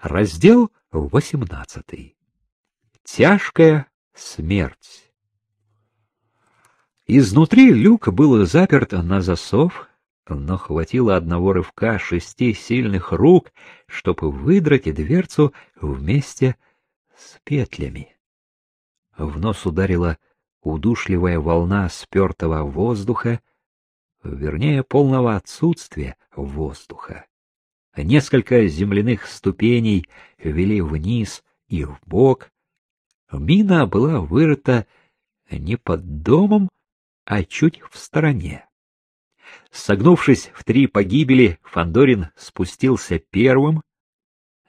Раздел восемнадцатый. Тяжкая смерть. Изнутри люк был заперт на засов, но хватило одного рывка шести сильных рук, чтобы выдрать дверцу вместе с петлями. В нос ударила удушливая волна спертого воздуха, вернее, полного отсутствия воздуха. Несколько земляных ступеней вели вниз и вбок. Мина была вырыта не под домом, а чуть в стороне. Согнувшись в три погибели, Фандорин спустился первым.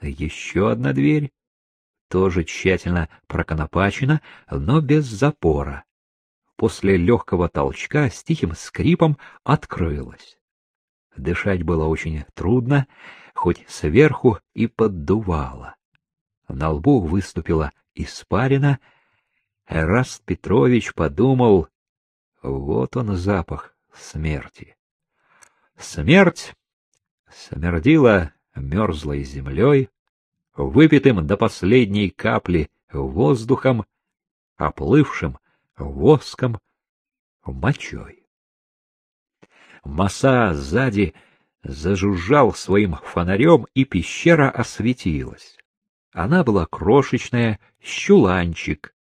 Еще одна дверь, тоже тщательно проконопачена, но без запора. После легкого толчка с тихим скрипом открылась. Дышать было очень трудно, хоть сверху и поддувало. На лбу выступила испарина. Эраст Петрович подумал, вот он запах смерти. Смерть смердила мерзлой землей, выпитым до последней капли воздухом, оплывшим воском, мочой. Маса сзади зажужжал своим фонарем, и пещера осветилась. Она была крошечная, щуланчик.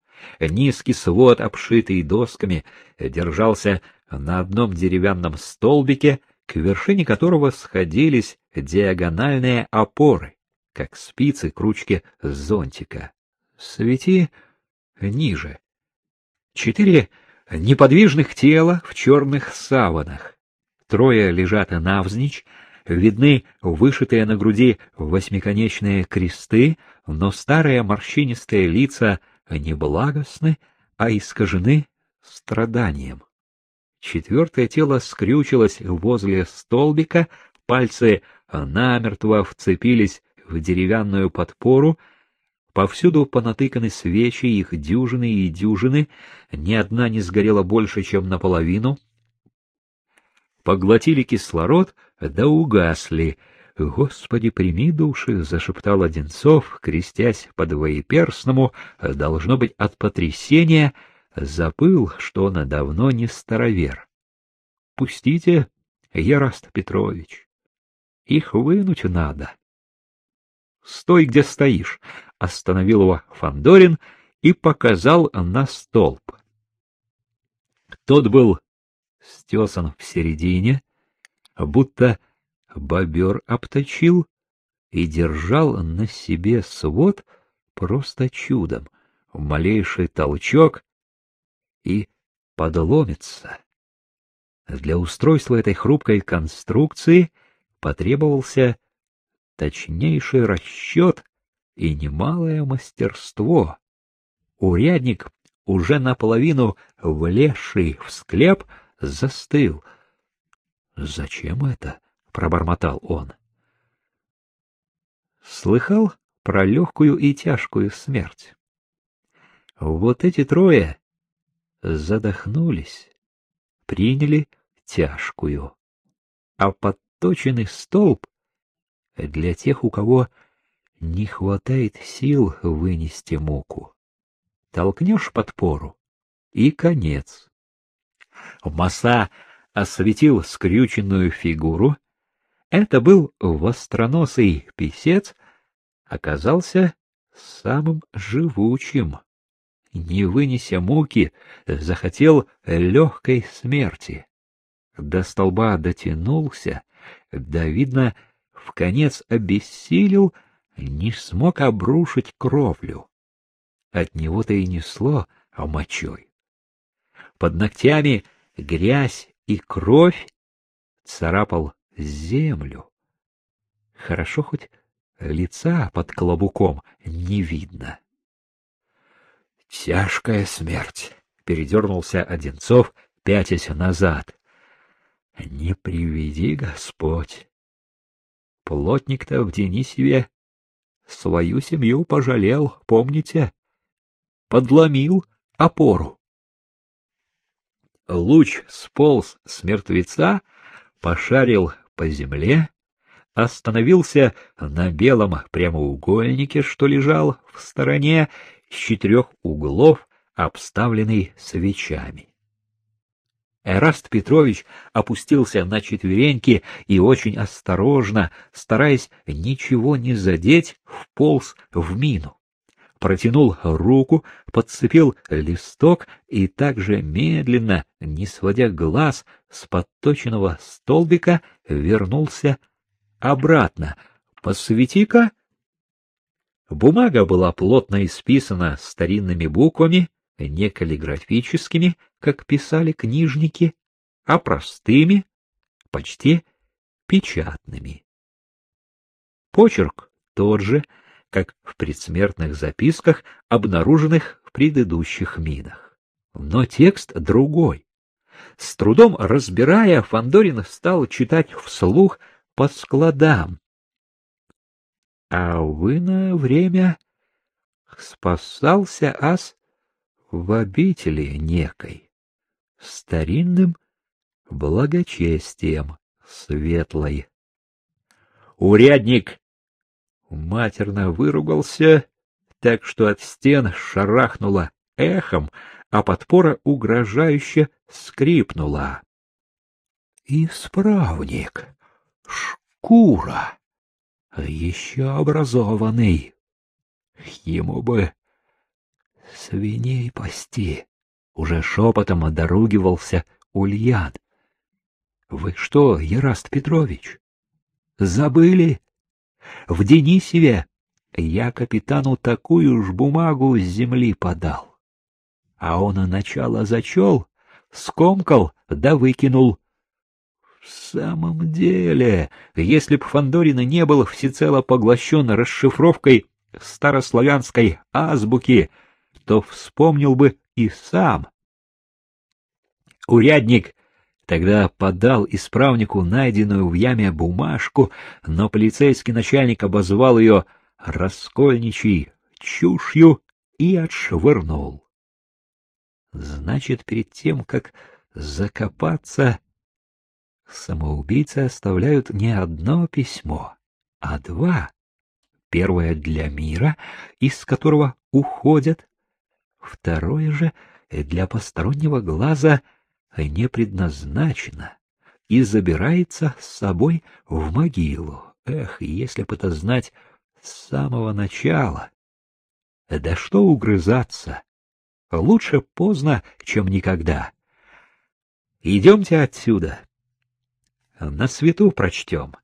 Низкий свод, обшитый досками, держался на одном деревянном столбике, к вершине которого сходились диагональные опоры, как спицы к ручке зонтика. Свети ниже. Четыре неподвижных тела в черных саванах. Трое лежат навзничь, видны вышитые на груди восьмиконечные кресты, но старые морщинистые лица не благостны, а искажены страданием. Четвертое тело скрючилось возле столбика, пальцы намертво вцепились в деревянную подпору, повсюду понатыканы свечи, их дюжины и дюжины, ни одна не сгорела больше, чем наполовину — поглотили кислород, да угасли. «Господи, прими души!» — зашептал Одинцов, крестясь по двоеперстному, должно быть, от потрясения, забыл, что он давно не старовер. «Пустите, Яраст Петрович, их вынуть надо». «Стой, где стоишь!» — остановил его Фандорин и показал на столб. Тот был стесан в середине, будто бобер обточил и держал на себе свод просто чудом, малейший толчок и подломится. Для устройства этой хрупкой конструкции потребовался точнейший расчет и немалое мастерство. Урядник, уже наполовину влезший в склеп, застыл. «Зачем это?» — пробормотал он. Слыхал про легкую и тяжкую смерть. Вот эти трое задохнулись, приняли тяжкую, а подточенный столб для тех, у кого не хватает сил вынести муку. Толкнешь подпору — и конец. Маса осветил скрюченную фигуру. Это был востроносый писец, оказался самым живучим. Не вынеся муки, захотел легкой смерти. До столба дотянулся, да, видно, в конец обессилел, не смог обрушить кровлю. От него-то и несло мочой. Под ногтями грязь и кровь царапал землю. Хорошо хоть лица под клобуком не видно. Тяжкая смерть, передернулся Одинцов, пятясь назад. Не приведи, Господь. Плотник-то в Денисеве свою семью пожалел, помните? Подломил опору луч сполз с мертвеца, пошарил по земле, остановился на белом прямоугольнике, что лежал в стороне с четырех углов, обставленный свечами. Эраст Петрович опустился на четвереньки и очень осторожно, стараясь ничего не задеть, вполз в мину. Протянул руку, подцепил листок и также медленно, не сводя глаз с подточенного столбика, вернулся обратно. «Посвети-ка!» Бумага была плотно исписана старинными буквами, не каллиграфическими, как писали книжники, а простыми, почти печатными. Почерк тот же, как в предсмертных записках, обнаруженных в предыдущих минах. Но текст другой. С трудом разбирая, Фандорин стал читать вслух по складам. А вы на время спасался ас в обители некой, старинным благочестием светлой. Урядник матерно выругался, так что от стен шарахнуло эхом, а подпора угрожающе скрипнула. Исправник, шкура, еще образованный. Ему бы свиней пасти. Уже шепотом одоругивался Ульян. — Вы что, Яраст Петрович, забыли? В Денисеве я капитану такую ж бумагу с земли подал. А он начало зачел, скомкал да выкинул. В самом деле, если б Фандорина не был всецело поглощен расшифровкой старославянской азбуки, то вспомнил бы и сам. Урядник тогда подал исправнику найденную в яме бумажку, но полицейский начальник обозвал ее раскольничьей чушью и отшвырнул. Значит, перед тем, как закопаться, самоубийцы оставляют не одно письмо, а два. Первое для мира, из которого уходят, Второе же для постороннего глаза не предназначено и забирается с собой в могилу. Эх, если бы это знать с самого начала! Да что угрызаться! Лучше поздно, чем никогда. Идемте отсюда. На свету прочтем.